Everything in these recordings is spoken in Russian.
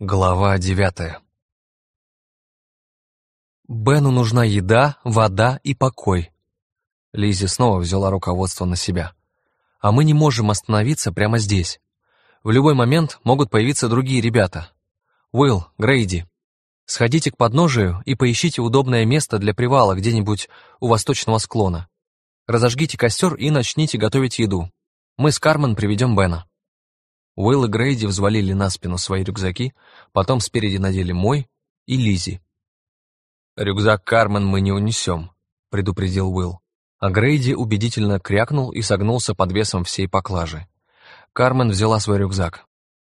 Глава девятая Бену нужна еда, вода и покой. Лизи снова взяла руководство на себя. А мы не можем остановиться прямо здесь. В любой момент могут появиться другие ребята. Уилл, Грейди, сходите к подножию и поищите удобное место для привала где-нибудь у восточного склона. Разожгите костер и начните готовить еду. Мы с Кармен приведем Бена. Уилл и Грейди взвалили на спину свои рюкзаки, потом спереди надели мой и Лизи. «Рюкзак Кармен мы не унесем», — предупредил Уилл. А Грейди убедительно крякнул и согнулся под весом всей поклажи. Кармен взяла свой рюкзак.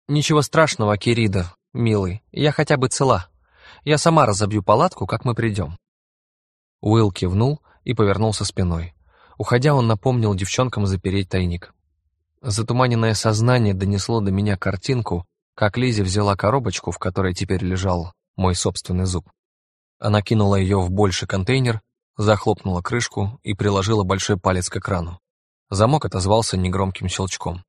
«Ничего страшного, Кирида, милый, я хотя бы цела. Я сама разобью палатку, как мы придем». Уилл кивнул и повернулся спиной. Уходя, он напомнил девчонкам запереть тайник. Затуманенное сознание донесло до меня картинку, как Лизи взяла коробочку, в которой теперь лежал мой собственный зуб. Она кинула ее в больший контейнер, захлопнула крышку и приложила большой палец к экрану. Замок отозвался негромким щелчком.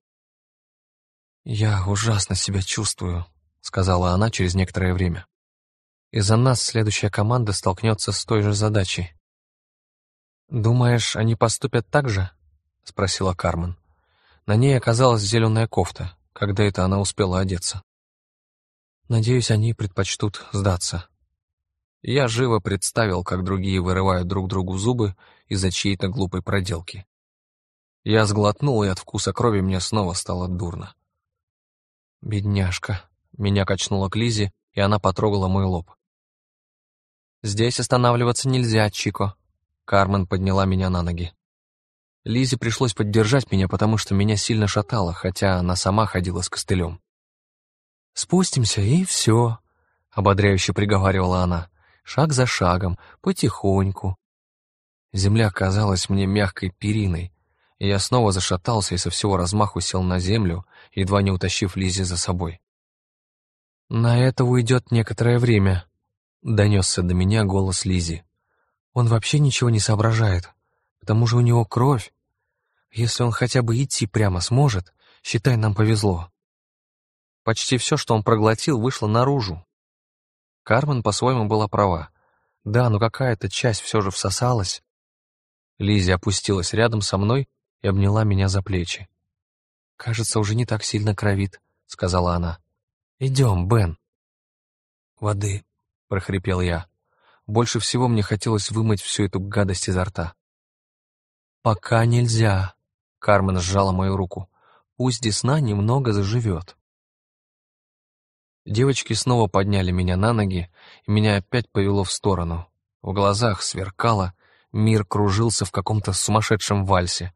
«Я ужасно себя чувствую», — сказала она через некоторое время. «Из-за нас следующая команда столкнется с той же задачей». «Думаешь, они поступят так же?» — спросила Кармен. На ней оказалась зеленая кофта, когда это она успела одеться. Надеюсь, они предпочтут сдаться. Я живо представил, как другие вырывают друг другу зубы из-за чьей-то глупой проделки. Я сглотнул, и от вкуса крови мне снова стало дурно. «Бедняжка», — меня качнула к Лизе, и она потрогала мой лоб. «Здесь останавливаться нельзя, Чико», — Кармен подняла меня на ноги. Лизе пришлось поддержать меня, потому что меня сильно шатало, хотя она сама ходила с костылем. «Спустимся, и все», — ободряюще приговаривала она, шаг за шагом, потихоньку. Земля казалась мне мягкой периной, и я снова зашатался и со всего размаху сел на землю, едва не утащив Лизе за собой. «На это уйдет некоторое время», — донесся до меня голос Лизи. «Он вообще ничего не соображает. К тому же у него кровь, если он хотя бы идти прямо сможет, считай, нам повезло. Почти все, что он проглотил, вышло наружу. Кармен по-своему была права. Да, но какая-то часть все же всосалась. Лизи опустилась рядом со мной и обняла меня за плечи. «Кажется, уже не так сильно кровит», — сказала она. «Идем, Бен». «Воды», — прохрипел я. Больше всего мне хотелось вымыть всю эту гадость изо рта. «Пока нельзя», Кармен сжала мою руку. «Пусть Десна немного заживет». Девочки снова подняли меня на ноги, и меня опять повело в сторону. В глазах сверкало, мир кружился в каком-то сумасшедшем вальсе.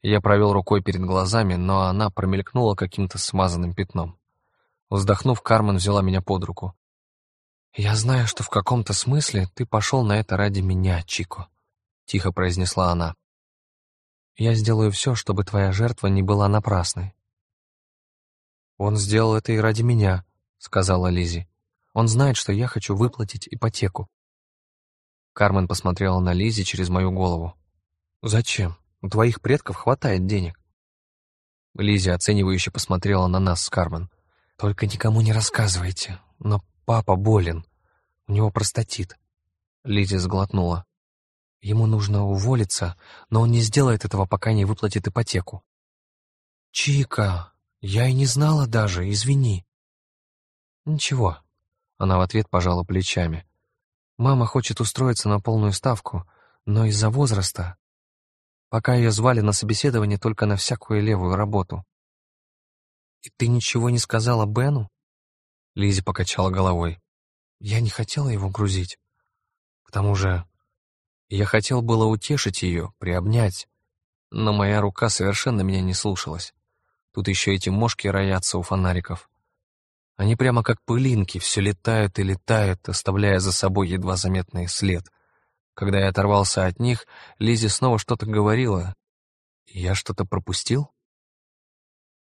Я провел рукой перед глазами, но она промелькнула каким-то смазанным пятном. Вздохнув, Кармен взяла меня под руку. «Я знаю, что в каком-то смысле ты пошел на это ради меня, Чико», — тихо произнесла она. Я сделаю все, чтобы твоя жертва не была напрасной». «Он сделал это и ради меня», — сказала Лизи. «Он знает, что я хочу выплатить ипотеку». Кармен посмотрела на Лизи через мою голову. «Зачем? У твоих предков хватает денег». Лизи оценивающе посмотрела на нас с Кармен. «Только никому не рассказывайте, но папа болен. У него простатит». Лизи сглотнула. Ему нужно уволиться, но он не сделает этого, пока не выплатит ипотеку. «Чика, я и не знала даже, извини». «Ничего», — она в ответ пожала плечами. «Мама хочет устроиться на полную ставку, но из-за возраста. Пока ее звали на собеседование только на всякую левую работу». «И ты ничего не сказала Бену?» Лизи покачала головой. «Я не хотела его грузить. К тому же я хотел было утешить ее, приобнять, но моя рука совершенно меня не слушалась. Тут еще эти мошки роятся у фонариков. Они прямо как пылинки, все летают и летают, оставляя за собой едва заметный след. Когда я оторвался от них, Лизи снова что-то говорила. Я что-то пропустил?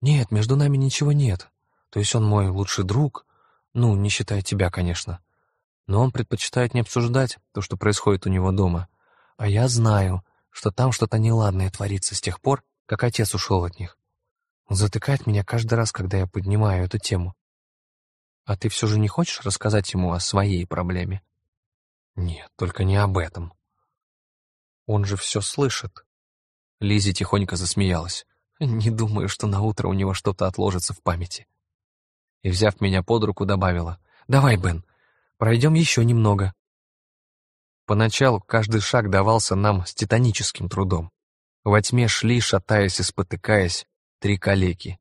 Нет, между нами ничего нет. То есть он мой лучший друг, ну, не считая тебя, конечно. Но он предпочитает не обсуждать то, что происходит у него дома. А я знаю, что там что-то неладное творится с тех пор, как отец ушел от них. Он затыкает меня каждый раз, когда я поднимаю эту тему. А ты все же не хочешь рассказать ему о своей проблеме? Нет, только не об этом. Он же все слышит. Лизи тихонько засмеялась. Не думаю, что на утро у него что-то отложится в памяти. И, взяв меня под руку, добавила. «Давай, Бен, пройдем еще немного». Поначалу каждый шаг давался нам с титаническим трудом. Во тьме шли, шатаясь и спотыкаясь, три калеки.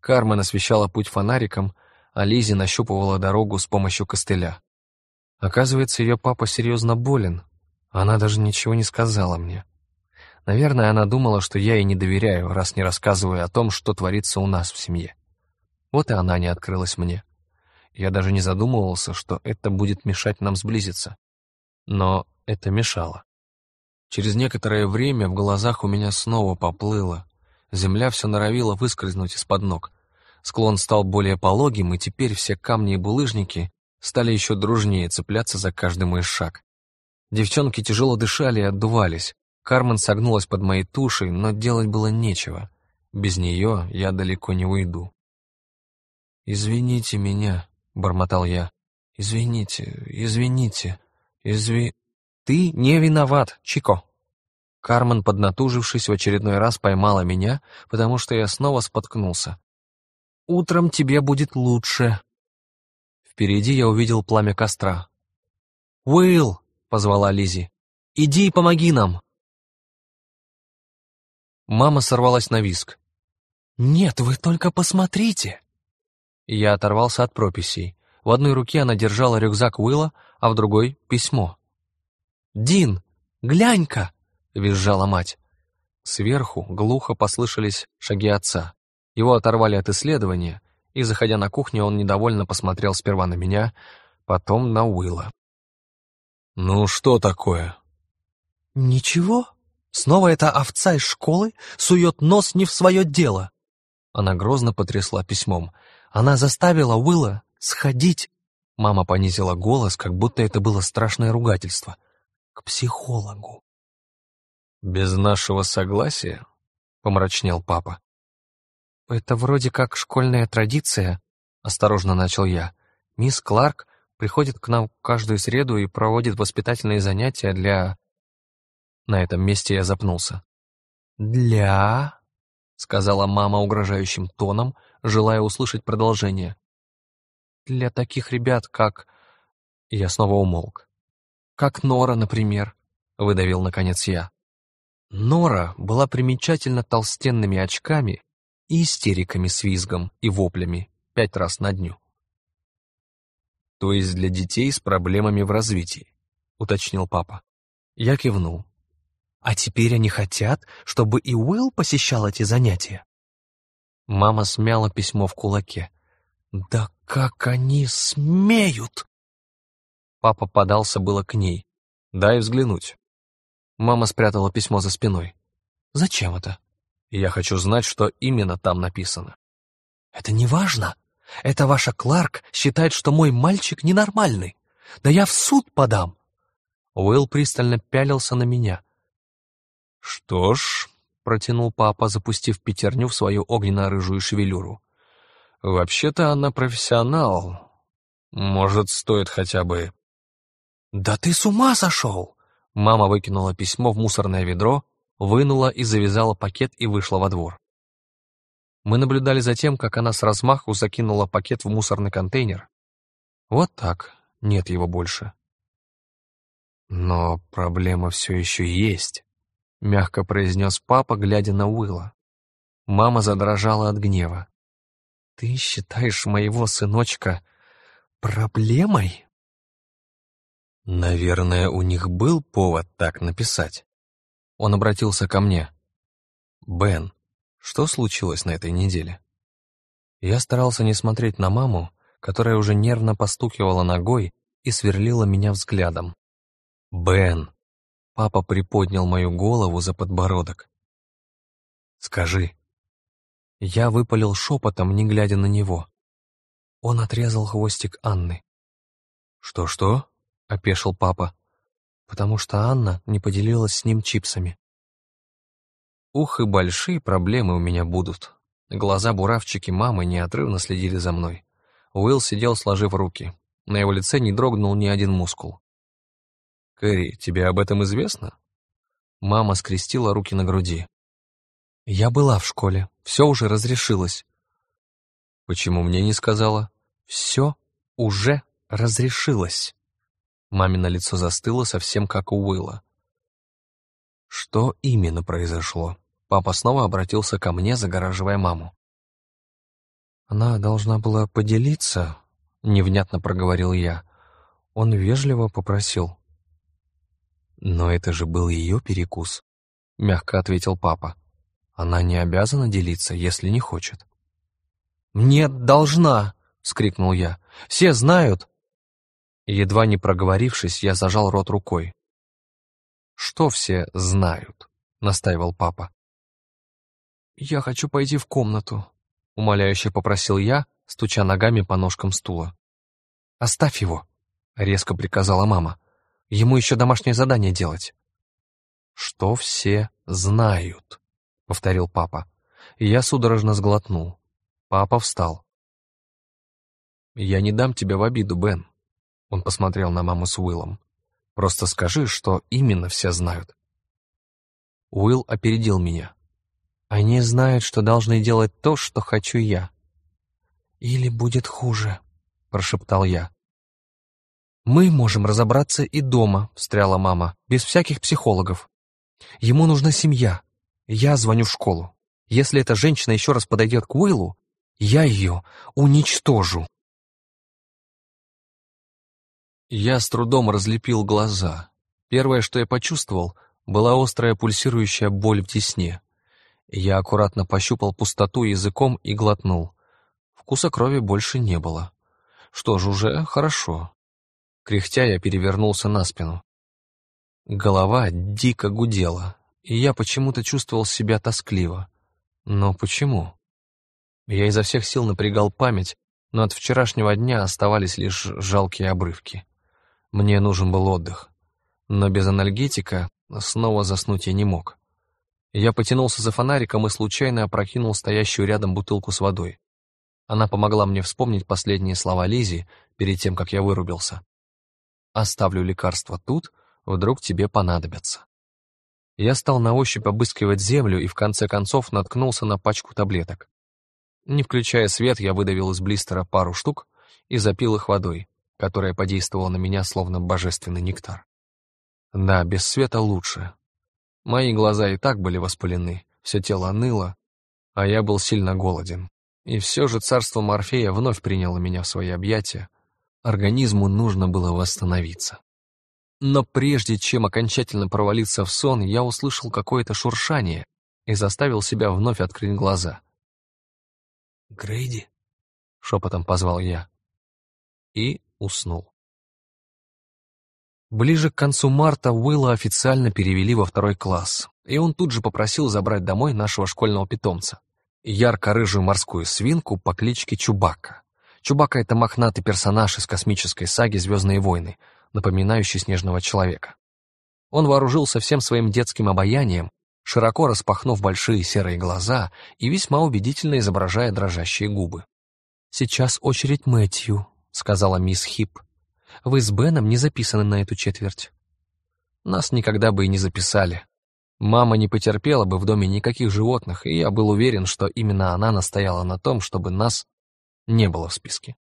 Кармен освещала путь фонариком, а Лизи нащупывала дорогу с помощью костыля. Оказывается, ее папа серьезно болен. Она даже ничего не сказала мне. Наверное, она думала, что я ей не доверяю, раз не рассказываю о том, что творится у нас в семье. Вот и она не открылась мне. Я даже не задумывался, что это будет мешать нам сблизиться. Но это мешало. Через некоторое время в глазах у меня снова поплыло. Земля все норовила выскользнуть из-под ног. Склон стал более пологим, и теперь все камни и булыжники стали еще дружнее цепляться за каждый мой шаг. Девчонки тяжело дышали и отдувались. Кармен согнулась под моей тушей, но делать было нечего. Без нее я далеко не уйду. «Извините меня», — бормотал я. «Извините, извините, изви...» «Ты не виноват, Чико!» Кармен, поднатужившись, в очередной раз поймала меня, потому что я снова споткнулся. «Утром тебе будет лучше». Впереди я увидел пламя костра. «Уилл!» — позвала Лизи. «Иди и помоги нам!» Мама сорвалась на виск. «Нет, вы только посмотрите!» Я оторвался от прописей. В одной руке она держала рюкзак Уилла, а в другой — письмо. «Дин, глянь-ка!» — визжала мать. Сверху глухо послышались шаги отца. Его оторвали от исследования, и, заходя на кухню, он недовольно посмотрел сперва на меня, потом на Уилла. «Ну что такое?» «Ничего. Снова эта овца из школы сует нос не в свое дело». Она грозно потрясла письмом. Она заставила Уилла сходить. Мама понизила голос, как будто это было страшное ругательство. К психологу. «Без нашего согласия?» — помрачнел папа. «Это вроде как школьная традиция», — осторожно начал я. «Мисс Кларк приходит к нам каждую среду и проводит воспитательные занятия для...» На этом месте я запнулся. «Для...» — сказала мама угрожающим тоном, желая услышать продолжение. «Для таких ребят, как...» Я снова умолк. «Как Нора, например», — выдавил наконец я. Нора была примечательно толстенными очками и истериками с визгом и воплями пять раз на дню. «То есть для детей с проблемами в развитии», — уточнил папа. Я кивнул. «А теперь они хотят, чтобы и Уилл посещал эти занятия?» Мама смяла письмо в кулаке. «Да как они смеют!» Папа подался было к ней. «Дай взглянуть». Мама спрятала письмо за спиной. «Зачем это?» «Я хочу знать, что именно там написано». «Это не важно. Это ваша Кларк считает, что мой мальчик ненормальный. Да я в суд подам». Уилл пристально пялился на меня. «Что ж, — протянул папа, запустив пятерню в свою огненно-рыжую шевелюру. «Вообще-то она профессионал. Может, стоит хотя бы...» «Да ты с ума сошел!» Мама выкинула письмо в мусорное ведро, вынула и завязала пакет и вышла во двор. Мы наблюдали за тем, как она с размаху закинула пакет в мусорный контейнер. Вот так, нет его больше. Но проблема все еще есть мягко произнес папа, глядя на Уилла. Мама задрожала от гнева. «Ты считаешь моего сыночка проблемой?» Наверное, у них был повод так написать. Он обратился ко мне. «Бен, что случилось на этой неделе?» Я старался не смотреть на маму, которая уже нервно постукивала ногой и сверлила меня взглядом. «Бен, Папа приподнял мою голову за подбородок. «Скажи». Я выпалил шепотом, не глядя на него. Он отрезал хвостик Анны. «Что-что?» — опешил папа. «Потому что Анна не поделилась с ним чипсами». Ух, и большие проблемы у меня будут. Глаза буравчики мамы неотрывно следили за мной. Уилл сидел, сложив руки. На его лице не дрогнул ни один мускул. «Кэрри, тебе об этом известно?» Мама скрестила руки на груди. «Я была в школе, все уже разрешилось». «Почему мне не сказала?» «Все уже разрешилось». Мамино лицо застыло совсем как у Уилла. Что именно произошло? Папа снова обратился ко мне, загораживая маму. Она должна была поделиться, невнятно проговорил я. Он вежливо попросил. Но это же был ее перекус, мягко ответил папа. Она не обязана делиться, если не хочет. «Нет, должна!» — скрикнул я. «Все знают!» Едва не проговорившись, я зажал рот рукой. «Что все знают?» — настаивал папа. «Я хочу пойти в комнату», — умоляюще попросил я, стуча ногами по ножкам стула. «Оставь его», — резко приказала мама. «Ему еще домашнее задание делать». «Что все знают», — повторил папа. Я судорожно сглотнул. Папа встал. «Я не дам тебя в обиду, Бен», — он посмотрел на маму с Уиллом. «Просто скажи, что именно все знают». Уилл опередил меня. Они знают, что должны делать то, что хочу я. Или будет хуже, прошептал я. Мы можем разобраться и дома, встряла мама, без всяких психологов. Ему нужна семья. Я звоню в школу. Если эта женщина еще раз подойдет к Уиллу, я ее уничтожу. Я с трудом разлепил глаза. Первое, что я почувствовал, была острая пульсирующая боль в десне. Я аккуратно пощупал пустоту языком и глотнул. Вкуса крови больше не было. Что ж, уже хорошо. Кряхтя я перевернулся на спину. Голова дико гудела, и я почему-то чувствовал себя тоскливо. Но почему? Я изо всех сил напрягал память, но от вчерашнего дня оставались лишь жалкие обрывки. Мне нужен был отдых. Но без анальгетика снова заснуть я не мог. Я потянулся за фонариком и случайно опрокинул стоящую рядом бутылку с водой. Она помогла мне вспомнить последние слова Лизи перед тем, как я вырубился. «Оставлю лекарство тут, вдруг тебе понадобятся». Я стал на ощупь обыскивать землю и в конце концов наткнулся на пачку таблеток. Не включая свет, я выдавил из блистера пару штук и запил их водой, которая подействовала на меня словно божественный нектар. Да, без света лучше, Мои глаза и так были воспалены, все тело ныло, а я был сильно голоден. И все же царство Морфея вновь приняло меня в свои объятия. Организму нужно было восстановиться. Но прежде чем окончательно провалиться в сон, я услышал какое-то шуршание и заставил себя вновь открыть глаза. «Грейди?» — шепотом позвал я. И уснул. Ближе к концу марта Уилла официально перевели во второй класс, и он тут же попросил забрать домой нашего школьного питомца. Ярко-рыжую морскую свинку по кличке Чубака. Чубака — это мохнатый персонаж из космической саги «Звездные войны», напоминающий снежного человека. Он вооружился всем своим детским обаянием, широко распахнув большие серые глаза и весьма убедительно изображая дрожащие губы. «Сейчас очередь Мэтью», — сказала мисс Хип. Вы с Беном не записаны на эту четверть. Нас никогда бы и не записали. Мама не потерпела бы в доме никаких животных, и я был уверен, что именно она настояла на том, чтобы нас не было в списке.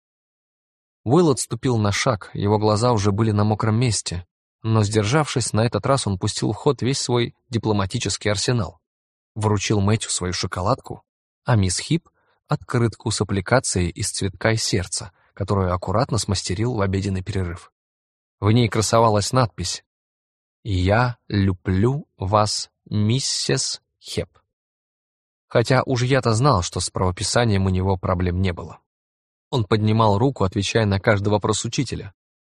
Уилл отступил на шаг, его глаза уже были на мокром месте, но, сдержавшись, на этот раз он пустил в ход весь свой дипломатический арсенал. Вручил Мэтью свою шоколадку, а мисс Хип — открытку с аппликацией из цветка и сердца, которую аккуратно смастерил в обеденный перерыв. В ней красовалась надпись «Я люблю вас, миссис Хеп». Хотя уж я-то знал, что с правописанием у него проблем не было. Он поднимал руку, отвечая на каждый вопрос учителя.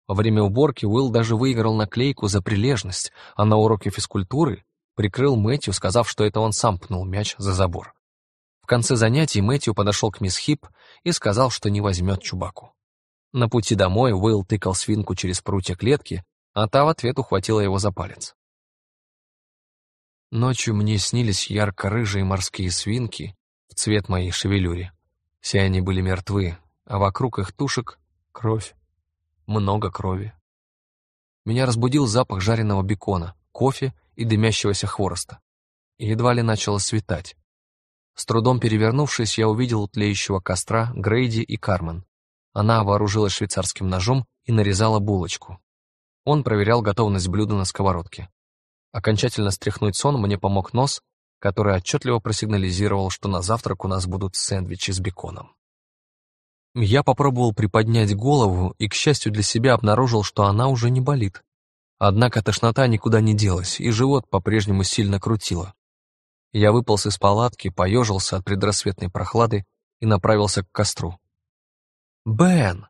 Во время уборки Уилл даже выиграл наклейку за прилежность, а на уроке физкультуры прикрыл Мэтью, сказав, что это он сам пнул мяч за забор. В конце занятий Мэтью подошел к мисс Хип и сказал, что не возьмет Чубаку. На пути домой Уилл тыкал свинку через прутья клетки, а та в ответ ухватила его за палец. Ночью мне снились ярко-рыжие морские свинки в цвет моей шевелюре. Все они были мертвы, а вокруг их тушек — кровь. Много крови. Меня разбудил запах жареного бекона, кофе и дымящегося хвороста. едва ли начало светать. С трудом перевернувшись, я увидел у тлеющего костра Грейди и Кармен. Она вооружилась швейцарским ножом и нарезала булочку. Он проверял готовность блюда на сковородке. Окончательно стряхнуть сон мне помог нос, который отчетливо просигнализировал, что на завтрак у нас будут сэндвичи с беконом. Я попробовал приподнять голову и, к счастью для себя, обнаружил, что она уже не болит. Однако тошнота никуда не делась, и живот по-прежнему сильно крутило. Я выполз из палатки, поежился от предрассветной прохлады и направился к костру. «Бен!»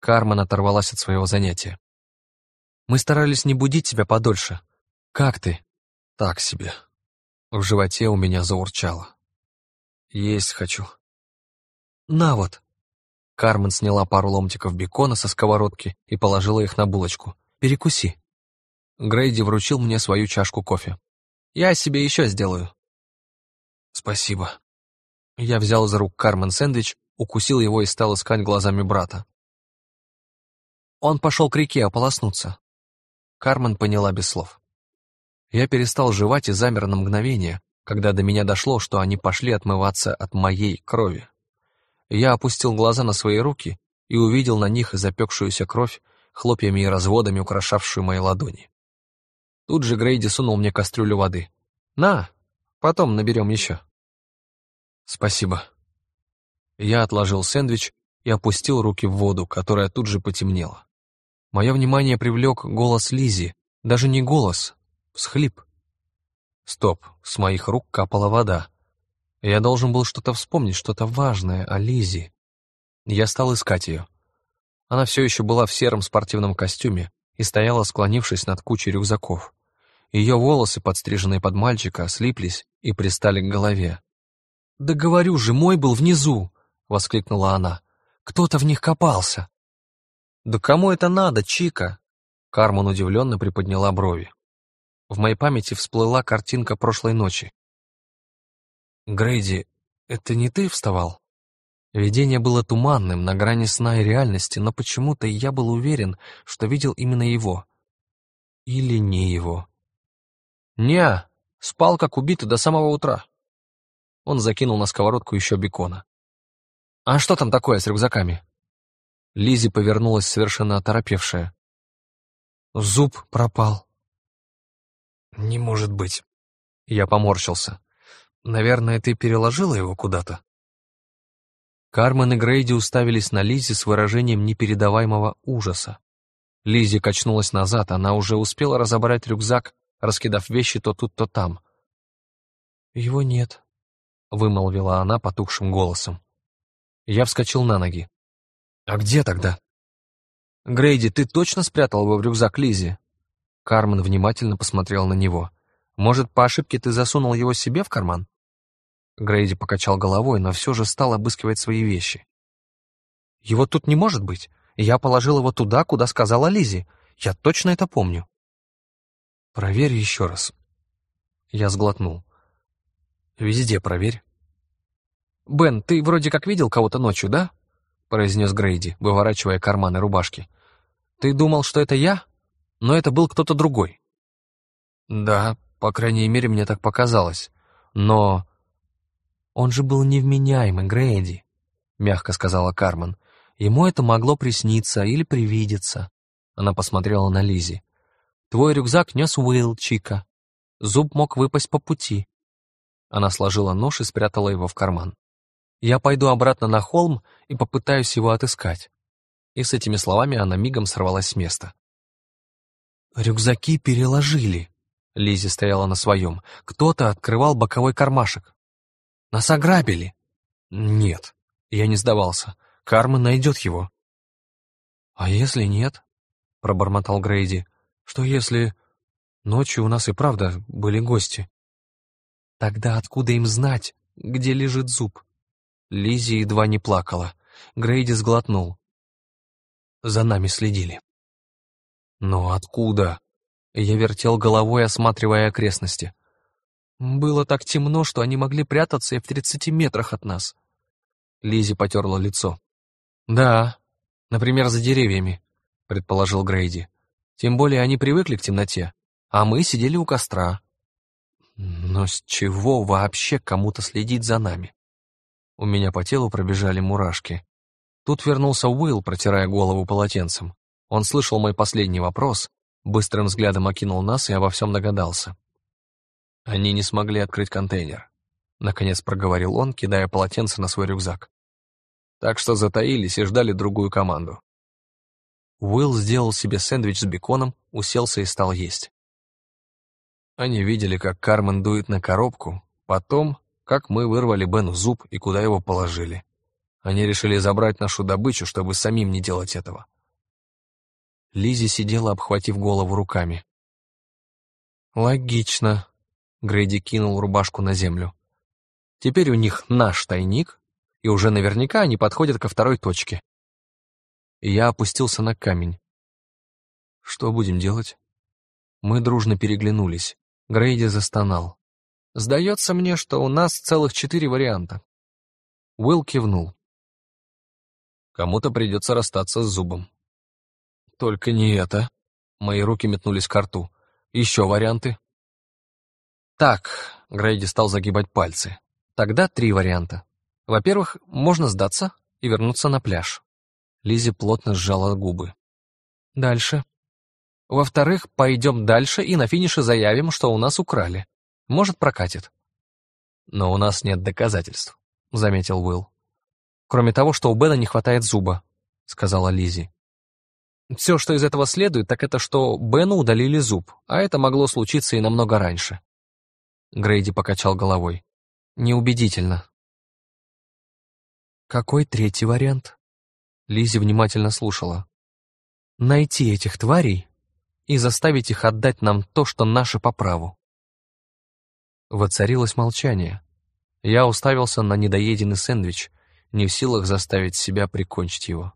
Кармен оторвалась от своего занятия. «Мы старались не будить тебя подольше. Как ты?» «Так себе». В животе у меня заурчало. «Есть хочу». «На вот». Кармен сняла пару ломтиков бекона со сковородки и положила их на булочку. «Перекуси». Грейди вручил мне свою чашку кофе. «Я себе еще сделаю». «Спасибо». Я взял за рук Кармен сэндвич, укусил его и стал искать глазами брата. Он пошел к реке ополоснуться. Кармен поняла без слов. Я перестал жевать и замер на мгновение, когда до меня дошло, что они пошли отмываться от моей крови. Я опустил глаза на свои руки и увидел на них запекшуюся кровь, хлопьями и разводами, украшавшую мои ладони. Тут же Грейди сунул мне кастрюлю воды. «На, Потом наберем еще». «Спасибо». Я отложил сэндвич и опустил руки в воду, которая тут же потемнела. Мое внимание привлек голос Лизи, даже не голос, всхлип. Стоп, с моих рук капала вода. Я должен был что-то вспомнить, что-то важное о Лизи. Я стал искать ее. Она все еще была в сером спортивном костюме и стояла, склонившись над кучей рюкзаков. Ее волосы, подстриженные под мальчика, слиплись и пристали к голове. «Да говорю же, мой был внизу!» — воскликнула она. «Кто-то в них копался!» «Да кому это надо, Чика?» Кармен удивленно приподняла брови. В моей памяти всплыла картинка прошлой ночи. «Грейди, это не ты вставал?» Видение было туманным, на грани сна и реальности, но почему-то я был уверен, что видел именно его. Или не его. «Не, спал как убитый до самого утра». Он закинул на сковородку еще бекона. «А что там такое с рюкзаками?» Лизи повернулась совершенно оторопевшая. «Зуб пропал». «Не может быть». Я поморщился. «Наверное, ты переложила его куда-то?» Кармен и Грейди уставились на Лизи с выражением непередаваемого ужаса. Лизи качнулась назад, она уже успела разобрать рюкзак раскидав вещи то тут, то там. «Его нет», — вымолвила она потухшим голосом. Я вскочил на ноги. «А где тогда?» «Грейди, ты точно спрятал его в рюкзак Лизи?» Кармен внимательно посмотрел на него. «Может, по ошибке ты засунул его себе в карман?» Грейди покачал головой, но все же стал обыскивать свои вещи. «Его тут не может быть. Я положил его туда, куда сказала Лизи. Я точно это помню». «Проверь еще раз». Я сглотнул. «Везде проверь». «Бен, ты вроде как видел кого-то ночью, да?» произнес Грейди, выворачивая карманы рубашки. «Ты думал, что это я? Но это был кто-то другой». «Да, по крайней мере, мне так показалось. Но...» «Он же был невменяемый, Грейди», — мягко сказала Кармен. «Ему это могло присниться или привидеться». Она посмотрела на Лизи. Твой рюкзак нес Уилл, Чика. Зуб мог выпасть по пути. Она сложила нож и спрятала его в карман. Я пойду обратно на холм и попытаюсь его отыскать. И с этими словами она мигом сорвалась с места. Рюкзаки переложили. Лизи стояла на своем. Кто-то открывал боковой кармашек. Нас ограбили. Нет, я не сдавался. Кармен найдет его. А если нет? Пробормотал Грейди. Что если ночью у нас и правда были гости? Тогда откуда им знать, где лежит зуб? Лизи едва не плакала. Грейди сглотнул. За нами следили. Но откуда? Я вертел головой, осматривая окрестности. Было так темно, что они могли прятаться и в тридцати метрах от нас. Лизи потерла лицо. Да, например, за деревьями, предположил Грейди. Тем более они привыкли к темноте, а мы сидели у костра. Но с чего вообще кому-то следить за нами? У меня по телу пробежали мурашки. Тут вернулся Уилл, протирая голову полотенцем. Он слышал мой последний вопрос, быстрым взглядом окинул нас и обо всем догадался. Они не смогли открыть контейнер. Наконец проговорил он, кидая полотенце на свой рюкзак. Так что затаились и ждали другую команду. Уилл сделал себе сэндвич с беконом, уселся и стал есть. Они видели, как Кармен дует на коробку, потом, как мы вырвали Бену зуб и куда его положили. Они решили забрать нашу добычу, чтобы самим не делать этого. Лизи сидела, обхватив голову руками. «Логично», — Грейди кинул рубашку на землю. «Теперь у них наш тайник, и уже наверняка они подходят ко второй точке». я опустился на камень. «Что будем делать?» Мы дружно переглянулись. Грейди застонал. «Сдается мне, что у нас целых четыре варианта». Уилл кивнул. Кому-то придется расстаться с зубом. Только не это. Мои руки метнулись к рту. Еще варианты. Так, Грейди стал загибать пальцы. Тогда три варианта. Во-первых, можно сдаться и вернуться на пляж. Лизи плотно сжала губы. Дальше. Во-вторых, пойдем дальше и на финише заявим, что у нас украли. Может, прокатит. Но у нас нет доказательств, заметил Уилл. Кроме того, что у Бена не хватает зуба, сказала Лизи. Все, что из этого следует, так это, что Бену удалили зуб, а это могло случиться и намного раньше. Грейди покачал головой. Неубедительно. Какой третий вариант? Лизи внимательно слушала. Найти этих тварей и заставить их отдать нам то, что наше по праву. Воцарилось молчание. Я уставился на недоеденный сэндвич, не в силах заставить себя прикончить его.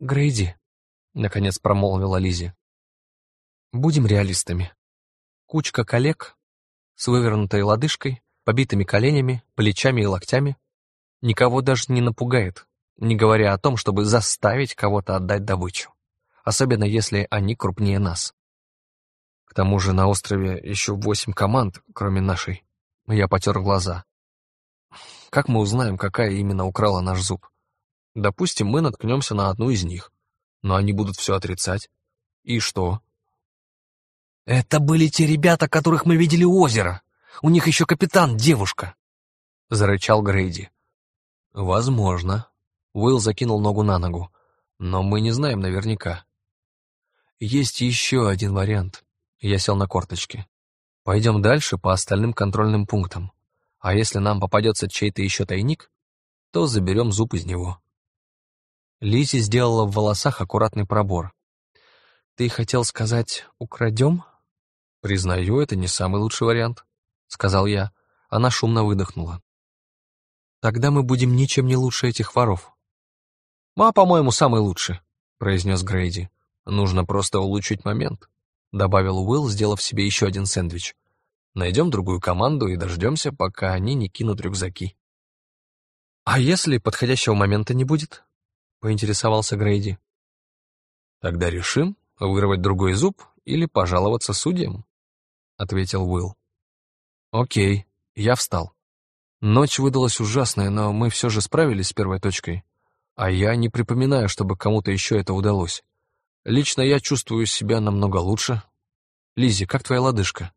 «Грейди», — наконец промолвила Лизи, — «будем реалистами. Кучка коллег с вывернутой лодыжкой, побитыми коленями, плечами и локтями никого даже не напугает, не говоря о том, чтобы заставить кого-то отдать добычу, особенно если они крупнее нас. К тому же на острове еще восемь команд, кроме нашей. Я потер глаза. Как мы узнаем, какая именно украла наш зуб? Допустим, мы наткнемся на одну из них, но они будут все отрицать. И что? «Это были те ребята, которых мы видели у озера. У них еще капитан, девушка!» — зарычал Грейди. «Возможно». Уилл закинул ногу на ногу. «Но мы не знаем наверняка». «Есть еще один вариант». Я сел на корточки. «Пойдем дальше по остальным контрольным пунктам. А если нам попадется чей-то еще тайник, то заберем зуб из него». Лизи сделала в волосах аккуратный пробор. «Ты хотел сказать, украдем?» «Признаю, это не самый лучший вариант», — сказал я. Она шумно выдохнула. «Тогда мы будем ничем не лучше этих воров». «Ма, по-моему, самый лучший», — произнес Грейди. «Нужно просто улучшить момент», — добавил Уилл, сделав себе еще один сэндвич. Найдем другую команду и дождемся, пока они не кинут рюкзаки. «А если подходящего момента не будет?» — поинтересовался Грейди. «Тогда решим, вырвать другой зуб или пожаловаться судьям», — ответил Уилл. «Окей, я встал. Ночь выдалась ужасная, но мы все же справились с первой точкой. А я не припоминаю, чтобы кому-то еще это удалось. Лично я чувствую себя намного лучше. Лизи, как твоя лодыжка?»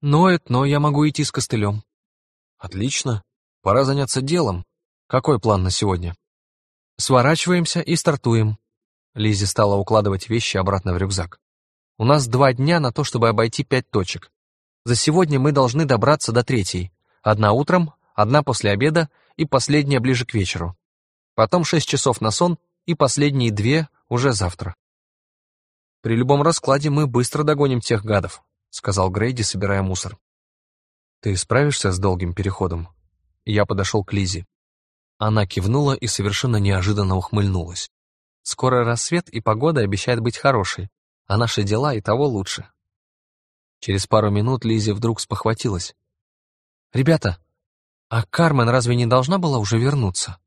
Ноет, но я могу идти с костылем. Отлично. Пора заняться делом. Какой план на сегодня? Сворачиваемся и стартуем. Лизи стала укладывать вещи обратно в рюкзак. У нас два дня на то, чтобы обойти пять точек. За сегодня мы должны добраться до третьей. Одна утром, одна после обеда и последняя ближе к вечеру. Потом шесть часов на сон и последние две уже завтра. При любом раскладе мы быстро догоним тех гадов, — сказал Грейди, собирая мусор. «Ты справишься с долгим переходом?» Я подошел к Лизе. Она кивнула и совершенно неожиданно ухмыльнулась. «Скоро рассвет, и погода обещает быть хорошей, а наши дела и того лучше». Через пару минут Лизи вдруг спохватилась. «Ребята, а Кармен разве не должна была уже вернуться?»